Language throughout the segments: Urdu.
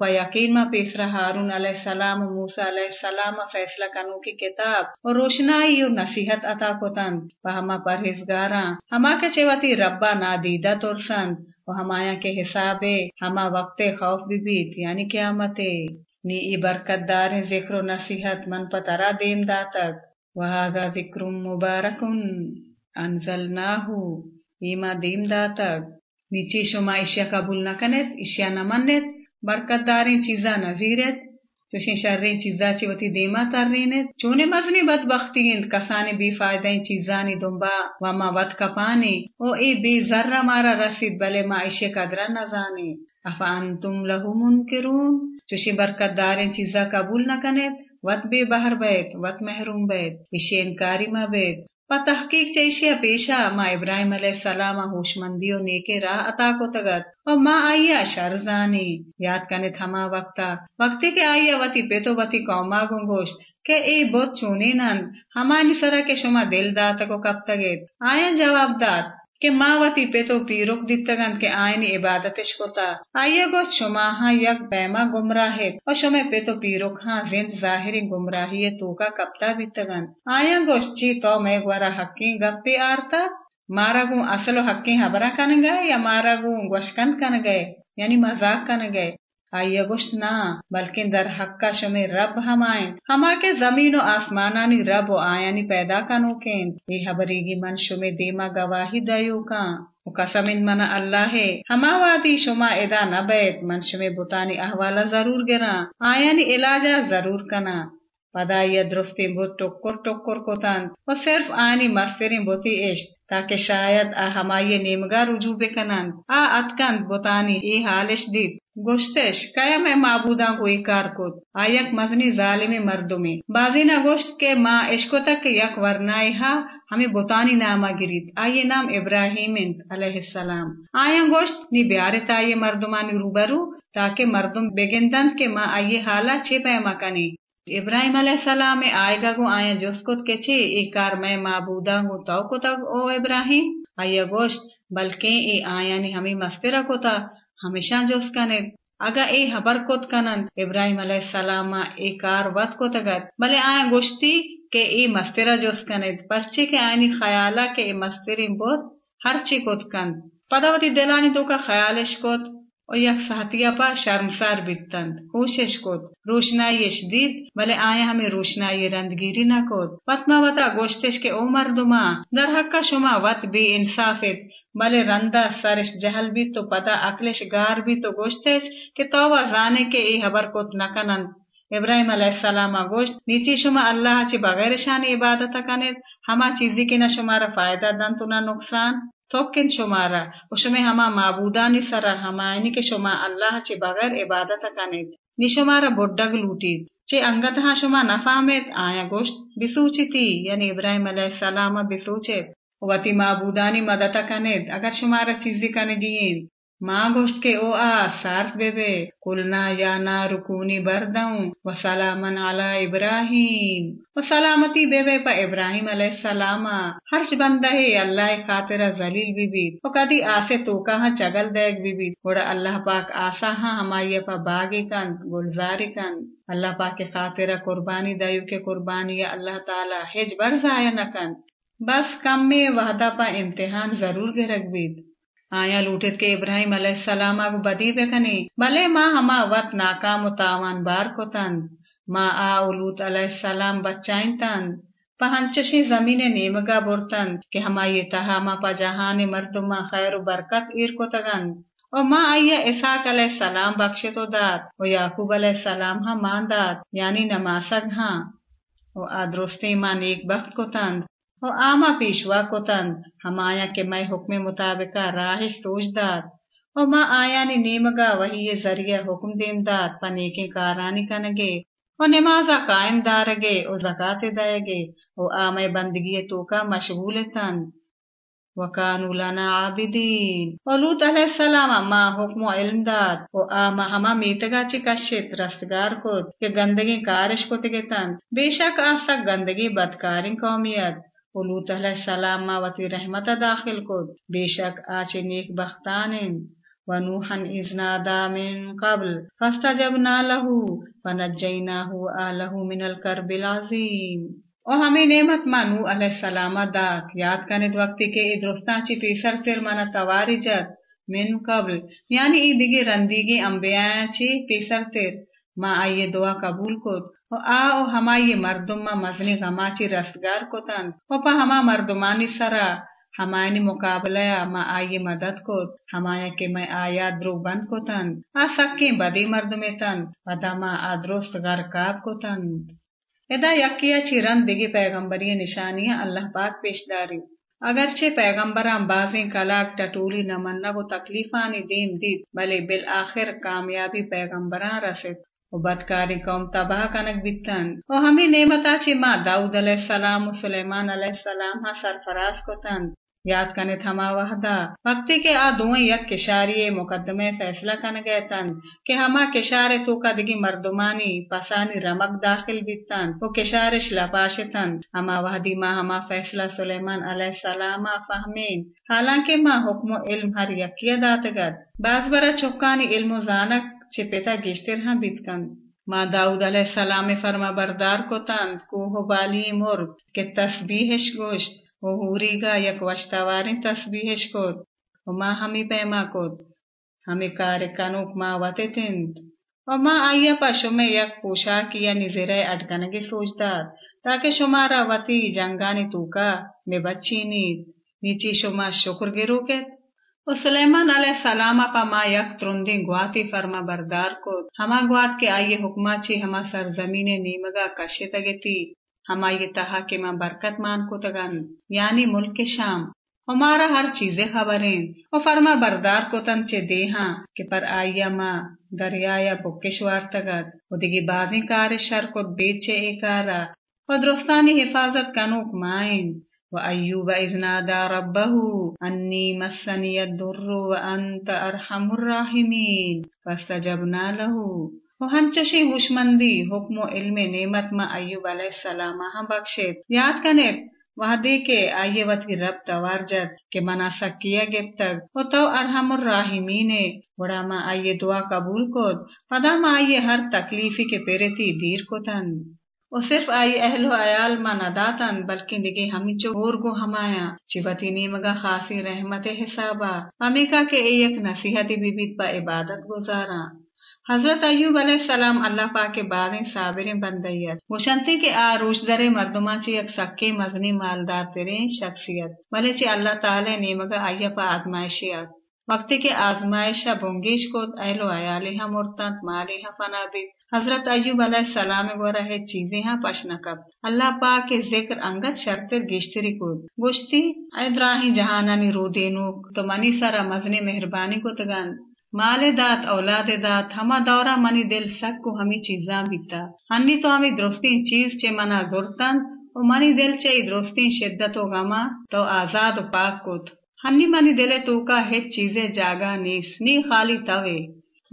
و یقین ما پیسرا ہارون علیہ السلام و موسیٰ علیہ السلام فیصلہ کنو کی کتاب و روشنائی و نصیحت عطا کتند و ہما پرہزگاراں ہما کے چیواتی ربا نادیدہ ترسند و ہمایا کے حساب ہما وقت خوف بھی بیت یعنی قیامت نی ای برکت دار ذکر و نصیحت من پترا دیم داتک وہذا ذکر مبارکن انزلناہو ایما دیم داتک نیچی شما اشیا قبول نکنت اشیا نمنت برکت دارین چیزا نظیرت چوشین شرین چیزا چی وتی دیما ترینت، چونے مزنی بدبختی اند کسانی بی فائدہ چیزانی دنبا وما ود کپانی، او ای بی ذرہ مارا رسید بلے ما اشیا قدرہ نزانی. افا انتم لہو منکرون؟ چوشی برکت دارین چیزا قبول نکنت وت بے بہر بیت وت محروم بیت اشی انکاری ما بیت پا تحقیق چیشیا پیشا ما ابراہیم علیہ السلام ہوش مندی و نیکے راہ عطا کو تگت و ما آئیا شرزانی یاد کنے تھما وقتا، وقتی کے آئیا وتی پیتو وتی قوما گنگوشت کہ اے بہت چونے نن ہمانی سرا کے شما دل داتا کو کب تگت آیا جواب دات کہ ماوتی پہ تو پیروک دیتگن کے آینی عبادتش کتا۔ آئیے گو شما ها یک بیما گمراہ اور شما پہ تو پیروک ہاں زند ظاهری گمراہی تو کا کپتا بیتگن آیا گوشت چی تو میں گوارا حقی گپی آرتا۔ مارا گو اصل و حقی حبرا کن گئے یا مارا گو گوشکن کن گئے یعنی مذاق کن گئے آئیے گوشت نہ بلکہ در حق کا شمی رب ہم آئیں۔ ہما کے زمین و آسمانانی رب و آیانی پیدا کنو کین۔ یہ حبریگی من شمی دیما گواہی دیو کان و قسم ان من اللہ ہے۔ ہما وادی شما ادا نہ بیت من شمی بتانی احوالا ضرور گرا۔ آیانی علاجہ ضرور کنا۔ پدا یہ درستی ٹکر ٹکر کو تن و صرف آنی مستری بوتی عشق تاکہ شاید آ ہمائی نیمگا رجوع بکنن آ اتکند بوتانی، ای حالش دید. گوشتش کیا میں معبوداں کو کار کت آیک مزنی ظالم مردمی. بازی نہ گوشت کے ماں عشق تک یک ورنائی ہا ہمیں بوتانی نامہ گریت آئیے نام ابراہیم علیہ السلام. آیا گوشت نی بیارت آئیے مردمانی روبرو تاکہ مردم بگندن کے ماں آئیے حالا چھ پیما کنی؟ ابراہیم علیہ السلام آئے گا گو، آیا جس کت کے چھے ای کار میں معبودا گو تو کو تک او ابراہیم؟ آیا گوشت، بلکہ ای آیا نی ہمیں مسترہ کو ہمیشہ جوس کنے اگا ای حبر کت کنن ابراہیم علیہ السلام ای کار وط کو تگت بلے آیا گوشتی کہ ای مسترہ جوس کنے پرچے کے آئینی خیالا کہ ای مستری بہت ہر چی کت کن پداوتی دلانی تو کا خیالش کت۔ و یک ساتیا پا شرمسار بیتند کوشش کد روشنائیش دید ولی آیا ہمیں روشنائی رندگیری نہ کد وطما وطا گوشتش کے او مردما، در حقا شما وط بی انصافت۔ بلے رندا سرش جہل بھی تو پتا اکلش گار بھی تو گوشتش کہ تو زانے کے ای حبر کت نکنند ابراہیم علیہ السلام گوشت، نیچی شما اللہ چی بغیر شانی عبادت کنید، ہما چیزی کی نہ شمارا فائدہ دن تو نہ نقصان۔ توکن شمارا و شما ہما معبودانی سرا ہمائنی کے شما اللہ چه بغیر عبادت کنید. نی شمارا بڈگ لوٹید. چه انگت ہاں شما نفامید آیا گوشت بسوچی تی یعنی ابراہیم علیہ السلام بسوچید. و تی معبودانی مدد کنید، اگر شمارا چیزی کنگین ماں گوشت کے او آ سارت بے بے کلنا یا نا رکونی بردوں و سلامن علی ابراہیم و سلامتی بے بے پا ابراہیم علیہ السلام ہرچ بندہ ہے اللہ خاطرہ زلیل بی بی و کدی آسے توکا ہاں چگل دیگ بی بی گوڑا اللہ پاک آسا ہاں ہمائی پا باغی کن گلزاری کن اللہ پاک کے خاطرہ قربانی دیو کے قربانی اللہ تعالی ہج برزایا نکن بس کم میں وحدہ پا امتحان ضرور گرگ بید آیا لوٹت کے ابراہیم علیہ السلام اگو بدی بکنی بلے ماں ہما وقت ناکام و تاوان بار کو تن ماں آ لوت علیہ السلام بچائن تن پہنچشی زمین نیمگا برتن، کہ ہما یہ تہا ما پا جہان مردما خیر و برکت ایر کو تگن اور ماں آئیا اسحاق علیہ السلام بخش تو دات و یعقوب علیہ السلام یعنی ہاں مان دات یعنی نماسگ ہاں۔ و آدرستی ماں نیک بخت کو تند و آما پیشوا کتند ہمایا کے میں حکم مطابق راہ سوچ داد۔ و ما آیا نی نیمگا، وہی یہ ذریعہ حکم دیم داد۔ پا نیکی کارانی کنگے و نمازا قائم دارگے و زکاة دے گے و آمے بندگی تو کا مشغول تند۔ وکانو لنا عابدین۔ و لوت علیہ السلام ما حکم و علم داد۔ و آما ہما میتگا چی کشت، رستگار کت کہ گندگی کارش کتگے تند۔ بے شک آسا گندگی بدکارین قومیت۔ لوط علیہ السلام ما وتی رحمت داخل کو بے شک آچے نیک بختان ونوحا إذ نادى من قبل فاستجبنا له ونجيناه آله من الكرب العظيم او ہمیں نعمت مانو علیہ السلام دات یاد کند وقتی کے ادرستان چی پیسر تر منا تواری جت من قبل۔ یعنی ای دیگی رندیگی انبیاء چی پیسر تر۔ ما آئیے دعا قبول کت و آ او ہمائی مردم ما مزنی غما چی رستگار کتن و پا ہما مردمانی سرا ہمائنی مقابلہ ما آئیے مدد کت، ہمایا کے میں آیا درو بند کتن آ سکی بدی مردمی تن ودا ما آدرست غرقاب کتن ادا یکیا چی رند دیگی پیغمبری نشانیاں اللہ پاک پیش داری. اگرچہ پیغمبران بازیں کلاک ٹٹولی نمنگ و تکلیفانی دیم دید، بلے بالآخر کامیابی پیغمبران رسد و بدکاری قوم تباہ کنک بیتن و ہمیں نعمتا چی ما داود علیہ السلام و سلیمان علیہ السلام ہاں سرفراز کو تن یاد کنے تھما وحدا وقتی کے آ دوئیں یک کشاری مقدمے فیصلہ کن گئے تن کہ ہما کشارے تو کدگی مردمانی پسانی رمک داخل بیتن وہ کشارش لپاشتن ہما وحدی ما ہما فیصلہ سلیمان علیہ السلام فہمین حالانکہ ما حکم و علم ہر یکیہ داتگد باز برا چکانی علم و زانک چپیتا گشتر ہاں بیتکن ما داود علیہ السلام فرما بردار کو تن کوہ بالی مرد کہ تسبیحش گوشت و گا یک وشتواری تسبیحش کود۔ و ما ہمی پیما کود، ہمی کار کنوک ما وطے تند۔ و ما آیا پا شما یک پوشاکی یا نزیرے اٹکنگی سوچ داد، تاکہ شمارا وطی جنگانی توکا میں بچی نید۔ نیچی شما شکر گرو کت و سلیمان علیہ السلام پا ما یک ترندی گواتی فرما بردار کود۔ ہما گوات کے آئیے حکمہ چی ہما سرزمین نیمگا کشی تگتی ہمائی تہا کے ماں برکت مان کو تگن یعنی ملک کے شام۔ ہمارا ہر چیزیں خبریں و فرما بردار کو تن چے دیہاں کہ پر آئیا ماں دریا یا بکشوار تگت و دیگی بازی کار شر کو بیچے ایکارا۔ و درستانی حفاظت کنوک مائن۔ و ایوب ازنادا ربہو انی مسنی الدر و انت ارحم الراحمین فاستجبنا لہو و ہنچشی ہوشمندی حکم و علم نعمت ما ایوب علیہ السلام ہم بخشید یاد کنیت وحدی کے آئیے وطی رب توار جد کہ منا سکیا گب تک۔ و تو ارحم الراحمین۔ وڑا ما آئیے دعا قبول کود۔ پدا ما آئیے ہر تکلیفی کے پیرتی دیر کو تن و صرف آئی اہل و عیال ما نداتن بلکہ دیگے ہمیں چو اور گو ہمایا۔ چیوتی نیمگا خاصی رحمت حسابا۔ ہمیں کا کہ ایک نصیحتی بی بیت پا عبادت گزارا۔ حضرت ایوب علیہ السلام اللہ پاک کے بعد صابر بندیت۔ وہ شنتی کے آروش در مردما چی ایک سکے مزنی مالدار ترین شخصیت، بلے چی اللہ تعالی نیمگا آیا پا آزمائشیات۔ وقتی کے آزمائشہ بونگیش کو اہل و عیالی ہاں مرتنت مالی ہاں فنا بھی حضرت ایوب علیہ السلام گو رہے چیزیں ہاں پشنا کب اللہ پاک کے ذکر انگت شرطر گیشتری کو۔ گوشتی ادراہی جہانانی، رو دینو تو منی سارا مزنی مہربانی کو تگان مال دات اولاد دات ہما دورا منی دل سک کو ہمی چیزاں بیتا۔ ہنی تو ہمی درستین چیز چے منا گرتن و منی دل چے درستین شدت و غما تو آزاد و پاک کت ہنی منی دل تو کا ہیچ چیزیں جاگا نیس، نی خالی توے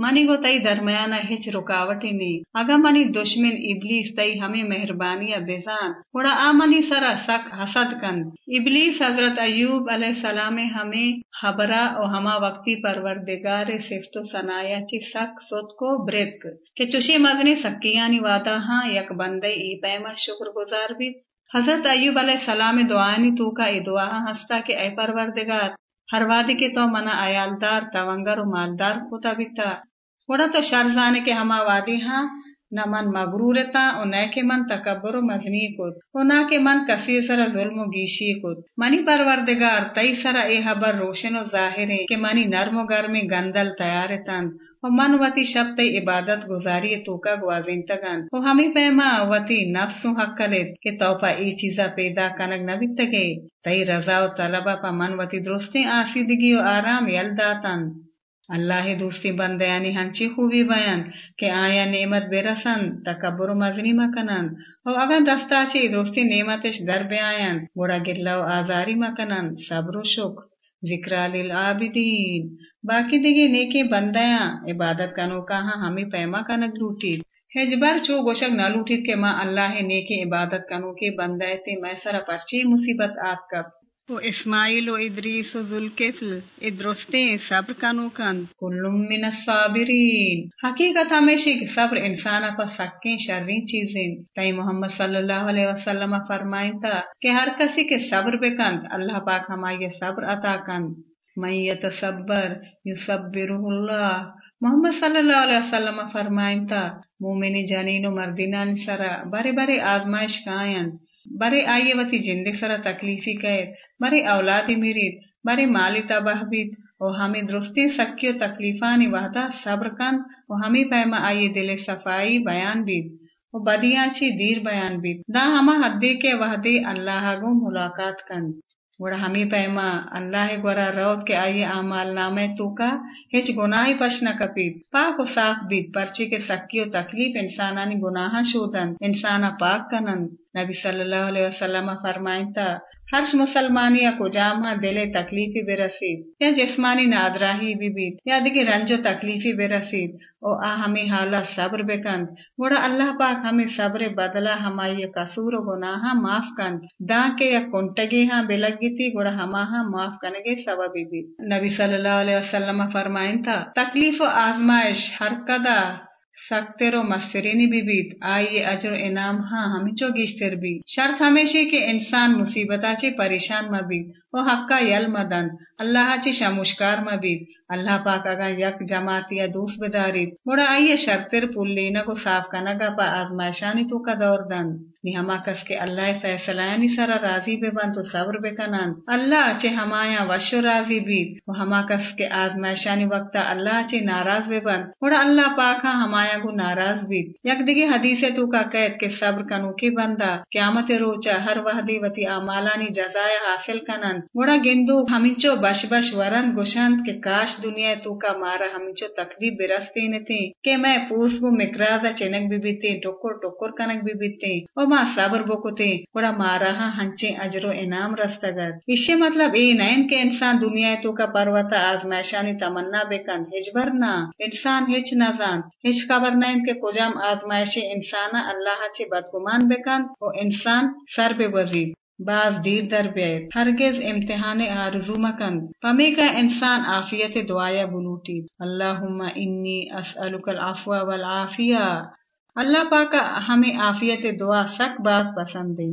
منی گو تئی درمیانہ ہچ رکاوٹی نی۔ اگا منی دشمن ابلیس تئی ہمیں مہربانی بزان وڑا آ منی سرا سک حسد کن۔ ابلیس حضرت ایوب علیہ السلام ہمیں خبرا او ہما وقتی پروردگار صفت و سنایا چی سک سوت کو برک کہ چوشی مزنی سکیانی وعدہ ہاں یک بندے ای پیما شکر گزار بھی حضرت ایوب علیہ السلام دعانی تو کا ای دعا ہستا کہ اے پروردگار، ہر وادی کے تو منا ایالدار تونگر و مالدار ہوتا بیتا۔ وڑا تو شرزانے کے ہما وادی ہاں نہ من مغرور تا او نہ کے من تکبر و مزنی کت او نہ کے من کسی سر ظلم و گیشی کت منی پروردگار تئی سر اے حبر روشن و ظاہر کہ منی نرم و گرمی گندل تیار تن و من وتی شب تی عبادت گزاری تو کا گوازین تگن و ہمی پیما وتی نفس و حق کلت کہ تو پا ای چیزا پیدا کنگ نبی تگے تئی رضا و طلبہ پا من وتی درستی آسیدگی و آرام یلداتن اللہ دوستی بندیانی ہنچی خوبی بیان کہ آیا نعمت برسن تکبر و مزنی مکنن او اگر دستا چی دوستی نعمتش در بیان گوڑا گلہ و آزاری مکنن صبر و شکر ذکر للعابدین باقی دیگے نیکی بندیاں عبادت کنو کہاں ہمیں پیما کنگ لوٹید ہجبر چو گوشک نہ لوٹید کہ ماں اللہ نیکی عبادت کنو کے بندے تے میں سر پرچی مصیبت آت کب و اسماعیل و ادریس و ذوالکفل ادرستیں صبر کنو کند کلم من الصابرین حقیقت ہمیشہ کہ صبر انسان پر سکیں شرین چیزیں تئی محمد صلی اللہ علیہ وسلم فرمائیں تا کہ ہر کسی کے صبر بکند اللہ پاک ہمائی صبر عطا کند من یتصبر یصبرہ اللہ محمد صلی اللہ علیہ وسلم فرمائیں تا مومنی جانین و مردینان سرا بڑے بڑے آزمائش کائن بڑے آئیے وتی جندے سرا تکلیفی قید بڑے اولادی میرید بڑے مالی تباہ بیت او ہمیں درستی سکی و تکلیفانی صبر کن و ہمیں پیما آئیے دل صفائی بیان بیت و بدیاں چی دیر بیان بیت دا ہما حدی کے وحدی اللہ گو ملاقات کن گوڑا ہمیں پیما اللہ گورا روت کے آئیے اعمال نامے تو کا ہچ گناہی پشنا کپید پاک و صاف بیت پرچی کے سکی و تکلیف انسانانی گناہ شودن انسانا پاک کنن نبی صلی اللہ علیہ وسلم فرمائیں تا ہرچ مسلمانی کو جامع دل تکلیفی بے رسید، یا جسمانی نادراہی بھی بیت، یا دیکھ رنج و تکلیفی بے رسید، او آ ہمیں حالا صبر بے کند گوڑا اللہ پاک ہمیں صبر بدلا ہمائی قصور و گناہ معاف کند دا کے یا کنٹگی ہاں بلگی تھی گوڑا ہما ہاں معاف کنگے سببی بیت۔ نبی صلی اللہ علیہ وسلم فرمائیں تا، تکلیف و آزمائش ہر کدا سختر و مسترینی بھی بیت آئیے اجر انعام ہاں ہمیچو گیشتر بھی شرط ہمیشہ کہ انسان مصیبتہ چی پریشان مبید و حقا یل مدن اللہ چی شموشکار مبید اللہ پاک اگا یک جماعت یا دوست بدارید بڑا آئیے شرطر پول لینا کو صاف کنگا پا آزمائشانی تو کا دور دن نی ہما کس کے اللہ فیصلانی سرا راضی بے بند تو صبر بے کنن اللہ چے ہمایا وشو راضی بید و ہما کس کے آزمائشانی وقتا اللہ چے ناراض بے بند بڑا اللہ پاک ہاں ہمایا کو ناراض بید یک دیگے حدیث تو کا قید کے صبر کنو کی بندہ قیامت روچا ہر وحدی وتی آمالانی جزائے حاصل کنن بڑا گندو ہمچو بش بش ورن گوشند کے کاش دنیا تو کا مارا ہمچو تقدیب برستے نتے کہ میں پوس کو مکرازا چنک بھی بیتے، ٹکر ٹکر کنک بھی بیتے، او ما صبر بکتے بڑا مارا ہاں ہنچے اجر و انعام رستگر اسے مطلب اے نین کہ انسان دنیا تو کا پروتا آزمائشانی تمنا بکند ہج برنا انسان ہچ نہ جان ہچ خبر نین کے کجام آزمائش انسانا اللہ چے بدگمان بکند، او انسان سر بے وزید۔ بعض دیر در بیت ہرگز امتحان آرزو مکند. پمی کا انسان عافیت دعایا بلوٹی اللہم انی اسألک العفو والعافیہ. اللہ پاک ہمیں عافیت دعا سک باز پسند دے.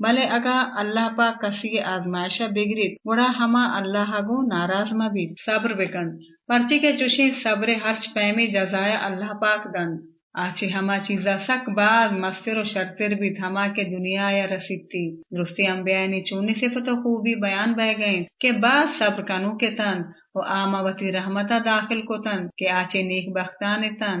بلے اگا اللہ پاک کسی آزمائشہ بگریت بڑا ہما اللہ گو ناراض مبید. صبر بکن. پرچی کے چوشی صبر ہرچ پیمی جزائے اللہ پاک دن. آچے ہما چیزا سک بعد مستر و شرطر بھی تھما کے دنیا یا رسید تھی۔ درستی انبیاء نے چونی صفت و خوبی بیان بہ گئیں کہ بعد صبر کنو کے تن و آما وتی رحمتا داخل کو تن کہ آچے نیک بختان تن۔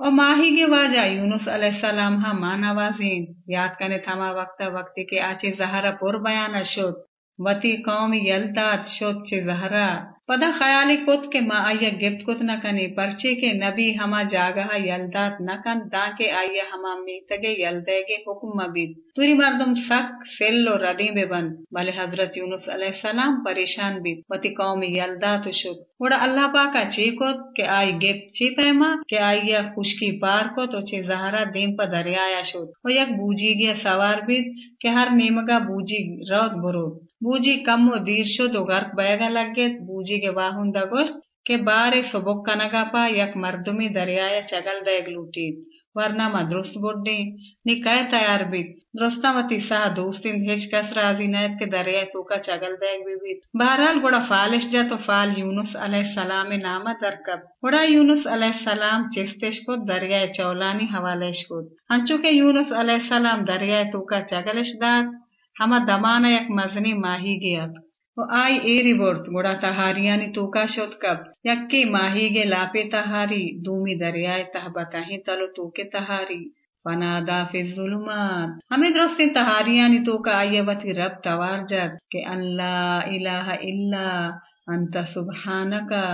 اور ماہی کے واجہ یونس علیہ السلام ہاں ماں نوازین یاد کنے تھما وقتا وقتی کے آچے زہرا پر بیان شد۔ وتی قوم یلداد شد چے زہرا پدا خیالی کت کے ما آیا گفت کت نہ کنے پرچے کے نبی ہما جاگہ یلدات نہ کن دا کے آیا ہما میتگے یلدے گے حکم مبید توری مردم سک، سل و ردیں بے بند بلے حضرت یونس علیہ السلام پریشان بید۔ وتی قوم یلدات شد۔ وڑا اللہ پاکا چی کت کہ آئی گفت چی پیما، کہ آیا خشکی پار کو تو چے زہرا دیم پا دریایا شد۔ و یک بوجی گیا سوار بید کہ ہر نیمگا بوجی روت برود۔ بوجی کم و دیر شد و غرق بیگا لگت بوجی کے واہن دگوشت کہ بارے سبک کنگا پا یک مردمی دریایا چگل دیگ لوٹید ورنہ ما درست بڑھیں نی تیار بیت درستا وتی سا دوستین ہچ کس رازی نیت کے دریائے تو کا چگل دیگ بھی بیت بہرحال گوڑا فالش جا تو فال یونس علیہ السلام نامہ درکب گوڑا یونس علیہ السلام چستش کو دریائے چولانی حوالش کو ہنچو کہ یونس علیہ السلام دریائے تو کا چگلش داد ہما دمانا یک مزنی ماہی گیت۔ و آئی ایری برد گوڑا تہاریانی یعنی توکا شد کب۔ یکی ماہی گے لاپے تہاری، دومی دریائے تہ ہی تلو توکے تہاری۔ فنادا فی الظلمات۔ ہمیں درستی تہاریانی یعنی توکا آئیے وطی رب توار جد، کہ اللہ الہ الا انت سبحانکا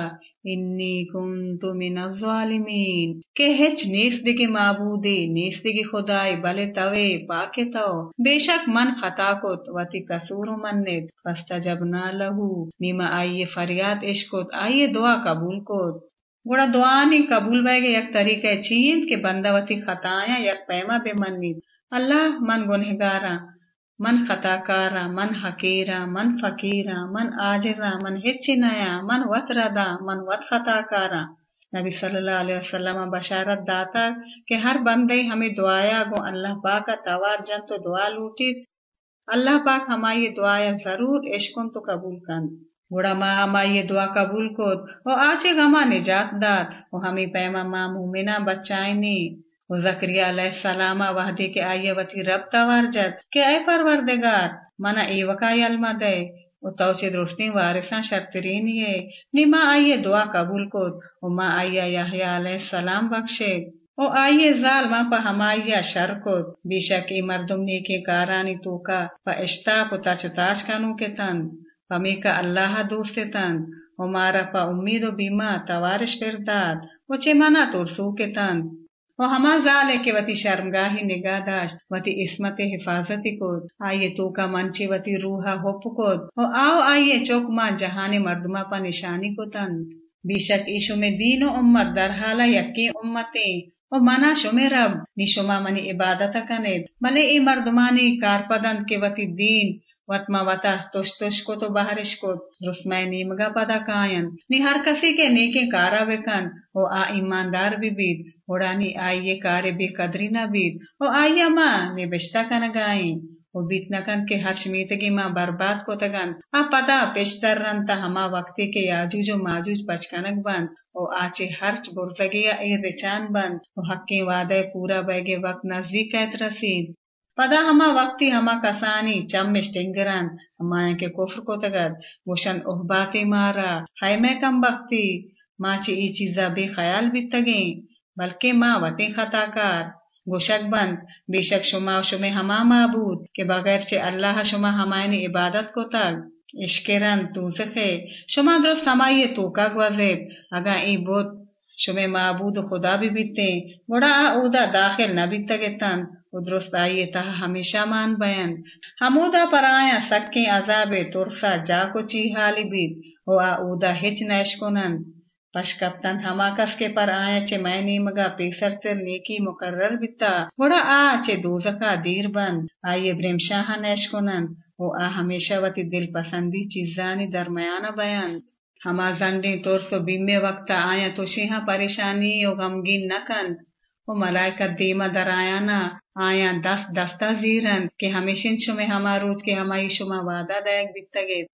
انی کنتو من الظالمین کہ ہچ نیس دگی معبودی نیس دگی خدای بلے توے، پاکے تو. بے شک من خطا کت، وتی قصور منت فاستجبنا لہو. نیما آئیے فریاد عشقت آئیے دعا قبول کت. گوڑا دعا نہیں قبول بے گے یک طریقہ چیز کہ بندہ وتی خطایا یک پیما بے منید اللہ من گنہگاراں من خطا کارا من حقیرا، من فقیرا، من آجزا، من ہچنیا من وط ردا من وط خطا نبی صلی اللہ علیہ وسلم بشارت داتا کہ ہر بندے ہمیں دعایا، گو اللہ پاک توار جن تو دعا لوٹیت اللہ پاک ہماری دعایا ضرور عشقن تو قبول کن۔ گوڑا ماں ہماری دعا قبول کت وہ آچے گما نجات دات وہ ہمیں پیما ماں مومنہ بچائنی۔ زکریہ علیہ السلام وحدی کے آئیے وتی رب توار جت کہ اے پروردگار، منا ای وکائی علمہ دے، او توچے درستی وارثاں شرطرین ہے نی ماں آئیے دعا قبول کت او ماں آئیے یحییٰ علیہ السلام بخشے، او آئیے زال ماں پا ہمائیہ شر کت بیشک ای مردم نیکی کارانی توکا پا اشتا پتا چتاچ کنو کے تن، پا میکا اللہ دوست تن، او مارا پا امید و بیما توارش پرداد او چے منا ترسو کے تن وہ ہما زال ہے کہ وتی شرمگاہی نگاہ داشت وتی عصمت حفاظتی کود۔ آئیے تو کا منچی وتی روحا ہوپ کود۔ و آو آئیے چوک ماں جہان مردما پا نشانی کو تند بیشک ایشو میں دین و امت در حالا یکی امتیں و منا شمی رب نی شما منی عبادت کنید۔ ملے ای مردمانی کارپدند کے وتی دین، وطما وطا توش توش کو تو بہرش کو رسمائے نیمگا پدا کائن۔ نی ہر کسی کے نیکے کارا بکن او آ ایماندار بھی بید اوڑانی آئیے کارے بے قدری نہ بید او آئیے ماں نی بشتا کنگائیں او بیت نکن کے ہر شمیتگی ماں برباد کو تگن آ پدا پیشتر رن تا ہما وقتی کے یاجوج و ماجوج پچکنک بند او آچے ہرچ برزگیا ای رچان بند او حقی وعدے پورا بیگے وقت نزدیک ایت رسید پدا ہما وقتی ہما کسانی چم ٹنگرن ہما کے کفر کو تگد گوشن احباتی مارا ہائے میں کم بختی ماں چی ای چیزا بے خیال بھی تگیں بلکہ ماں وطی خطا کار، گوشک بند بے شک شما شما ہما معبود، کہ بغیر چے اللہ شما ہمائنی عبادت کو تگ اشکرن توزخے شما درست ہمائی توکا گوزید اگا ای بود شما معبود خدا بھی بیتے گوڑا اودا داخل نہ بیتگتن و درست آئیے تہا ہمیشہ مان بیند ہمودا پر آیا سکیں عذاب ترسا جا کو چی حالی بید و آ ہچ نیش کنن۔ پش کپتن ہما کس کے پر آیا چے میں نیمگا پیسر تر نیکی مقرر بیتا۔ بڑا آ چے دوزکا دیر بند۔ آئیے بریم شاہ نیش کنن۔ و آ ہمیشہ وتی دل پسندی چیزانی درمیانہ بیند ہما زنڈی ترس و بیمے وقتا آیا تو شیہاں پریشانی و غمگین نکند و ملائکت دیما در آیا نا۔ آیا دست دستا زیرن کہ ہمیشن شمہ ہما روز کے ہمائی شما وعدہ دائک بیتگید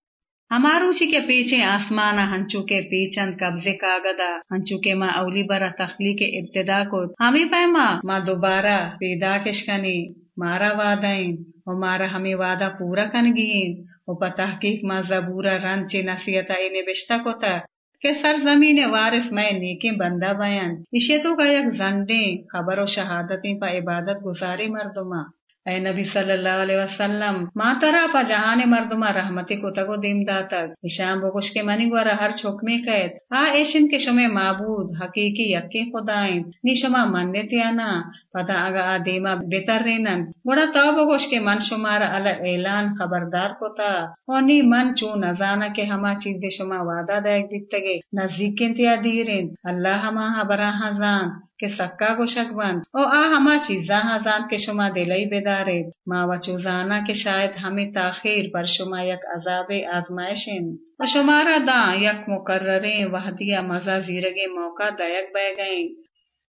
ہماروچی کے پیچھے آسمانا ہنچو کے پیچند قبضے کاغدا ہنچو کے ماں اولی برا تخلیق ابتدا کو ہمیں پیما ماں دوبارہ پیدا کشکنی مارا وعدائیں و مارا ہمیں وعدہ پورا کنگین و پا تحقیق ماں زبورا رنچے نصیحتا انہیں بشتا کو تا کہ سرزمین وارث میں نیکی بندہ بیان اسے کا یک زندیں خبر و شہادتیں پا عبادت گزاری مردمہ اے نبی صلی اللہ علیہ وسلم، ما ترا پا جہان مردما رحمتی کو تگو دیم داتک اشام بگوش کے منی گورا ہر چھوکمی قید۔ آ ایشن کے شما معبود، حقیقی یکی خدائیں۔ نی شما منیتی آنا پتا اگا آ دیما بہتر رینن۔ گوڑا تو بگوش کے من شمارا علی اعلان خبردار کو تا و نی من چو نزانا کے ہما چیز شما وعدہ دیکھ دیتگے۔ نزدیک انتیا دیرین۔ اللہ ہما حبرا ہزان کہ سکا گوشک بند او آ ہما چیزاں ہزان کے شما دلئی بیدارے ما وچو زانا کے شاید ہمیں تاخیر پر شما یک عذاب آزمائشن و شمارا دا یک مقرریں وحدیہ مزا زیرگے موقع دائک بے گئیں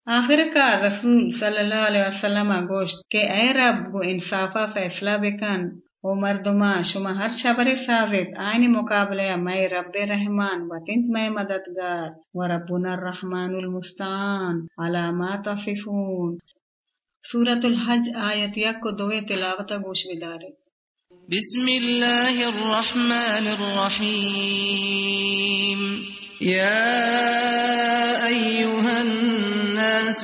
آخر کا رسول صلی اللہ علیہ وسلم گوشت کہ اے رب گو انصافا فیصلہ بکن. أو مردما شما ہر چبر سازت آئین مقابلے میں رب رحمان و تنت میں مددگار و ربنا الرحمن المستعان علامات صفون سورة الحج آیت یک کو دوے تلاوت گوش بدارے بسم اللہ الرحمن الرحیم. یا ایوہ الناس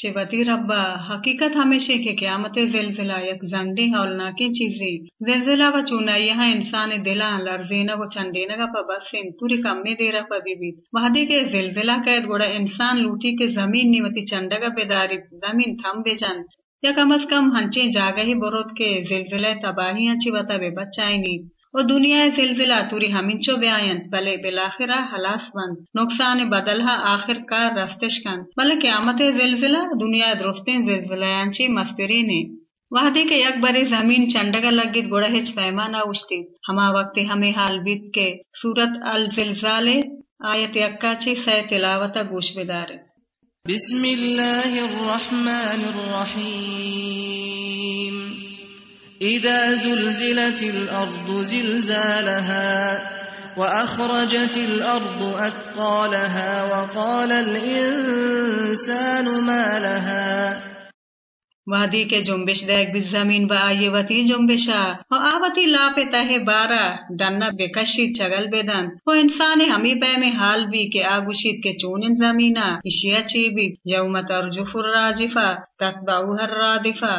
چه وتی ربا حقیقت ہمیشہ کے قیامت زلزلہ یک زندی ہولناکی چیزی۔ زلزلہ و چونا یہاں انسان دلان لرزینا و چندینا پا بسین توری کمی دیرا پا بی بیت وحدی کے زلزلہ قید گوڑا انسان لوٹی کے زمین نیوتی چندگا بیداری، زمین تھم بے جن یا کم از کم ہنچیں جاگہ ہی برود کے زلزلہ تباہیاں چی وطا بے بچائی نیت دنیا زلزلہ توری ہمینچو بیاین بلے بلاخرہ حلاس بند، نقصان بدلہ آخر کار رستش کن بلے قیامت زلزلہ دنیا درستیں زلزلہ، یانچی مسترین وحدی کے یک بری زمین چنڈگا لگیت گوڑا ہچ پیمانا اوشتی ہما وقتی ہمیں حال بیت کے سورت الزلزال، آیت یکا چی سی تلاوتا گوش بدار بسم اللہ الرحمن الرحیم۔ إذا زلزلت الأرض زلزالها وأخرجت الأرض أثقالها وقال الإنسان ما لها. وادی کے جنبش دیکھ بھی زمین با آئیے وتی جنبشا و آوتی لاپے تہ بارا ڈننا بکشی چگل بدن و انسان ہمی پہ میں حال بھی کہ آگوشید کے چونن زمینا اشیا چی بھی یوم ترجف الراجفا تتبعوها الرادفا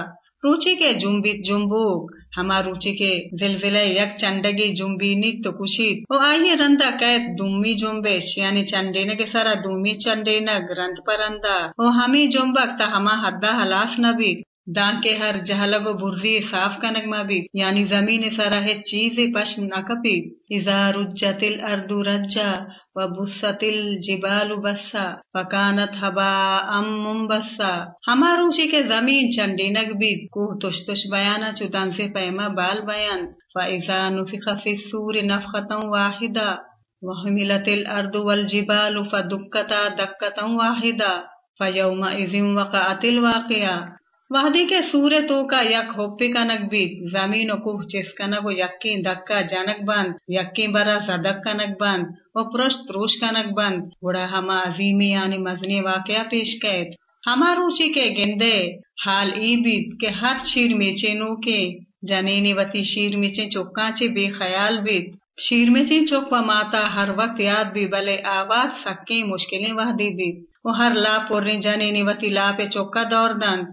روچی کے جمبی جمبوک ہما روچی کے زلزلہ یک چنڈگی جنبی نیت تو کشید۔ او آئیے رندا قید دومی جنبش یعنی کے سرا دومی چنڈینگ رند پرندا او ہمی جنبک تا ہما حدہ حلاف نبی۔ دان کے ہر جہلگ و برزی صاف کا کنگ مبی یعنی زمین سرا ہے چیز پشم نہ کپی اذا رجت الارض رجا و بست الجبال بسا فکانت ہبا ام منبسا. ہما کے زمین چنڈی نگ بھی کوہ تش تش بیانا چوتان سے پیما بال بیان. فاذا نفخ فی السور نفختا واحدا وحملت الارض والجبال فدکتا دکتا واحدا فیومئذ وقعت الواقعہ. وحدی کے سورے تو کا یک ہوپی کنک بھی، زمین و کوہ چس کنک و یقین دکا جنک بند، یقین برا صدق کنک بند، و پرشت پروش کنک بند۔ بڑا ہما عظیمی یعنی مزنی واقعہ پیش کہت ہما روچی کے گندے، حال ای بید کہ ہر شیر میچے نو کے، جنینی وتی شیر میچے چوکاں چے بے خیال بید شیر میچے چوک و ماتا ہر وقت یاد بھی، بلے آواز سکیں مشکلیں وحدی بید وہ ہر لا پورنی جنینی وتی لا پہ چوکا دور دند